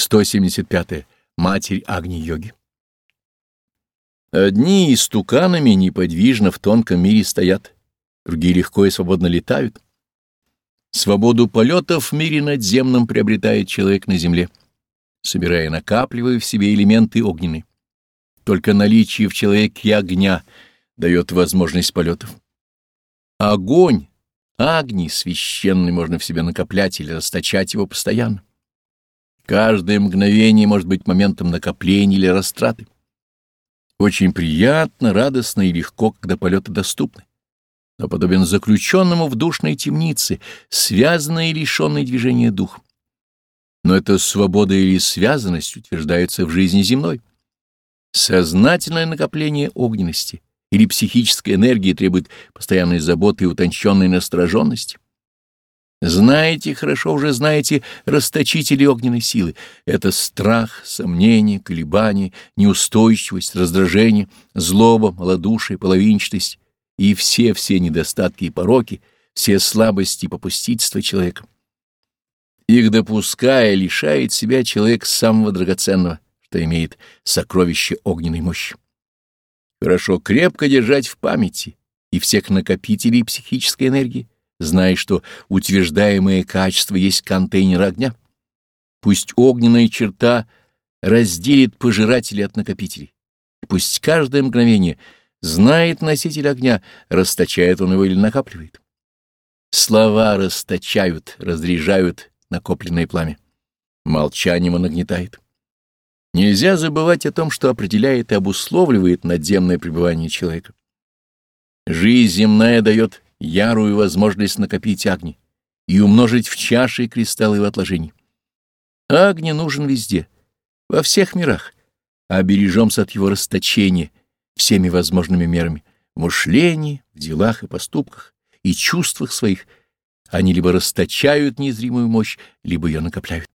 175. -е. Матерь Агни-йоги. Одни истуканами неподвижно в тонком мире стоят, другие легко и свободно летают. Свободу полетов в мире надземном приобретает человек на земле, собирая и накапливая в себе элементы огненные. Только наличие в человеке огня дает возможность полетов. Огонь, агни священный можно в себе накоплять или расточать его постоянно. Каждое мгновение может быть моментом накопления или растраты. Очень приятно, радостно и легко, когда полеты доступны, но подобен заключенному в душной темнице, связанный и лишенный движения дух. Но эта свобода или связанность утверждается в жизни земной. Сознательное накопление огненности или психической энергии требует постоянной заботы и утонченной настороженности. Знаете, хорошо уже знаете, расточители огненной силы. Это страх, сомнение, колебание, неустойчивость, раздражение, злоба, малодушие, половинчатость и все-все недостатки и пороки, все слабости и попустительства человека. Их допуская, лишает себя человек самого драгоценного, что имеет сокровище огненной мощи. Хорошо крепко держать в памяти и всех накопителей психической энергии, зная, что утверждаемое качество есть контейнер огня. Пусть огненная черта разделит пожирателей от накопителей. Пусть каждое мгновение знает носитель огня, расточает он его или накапливает. Слова расточают, разряжают накопленное пламя. Молчанием он нагнетает. Нельзя забывать о том, что определяет и обусловливает надземное пребывание человека. Жизнь земная дает ярую возможность накопить огни и умножить в чаши кристаллы в отложении. Огни нужен везде, во всех мирах, а бережемся от его расточения всеми возможными мерами в мышлении, в делах и поступках и чувствах своих. Они либо расточают незримую мощь, либо ее накопляют.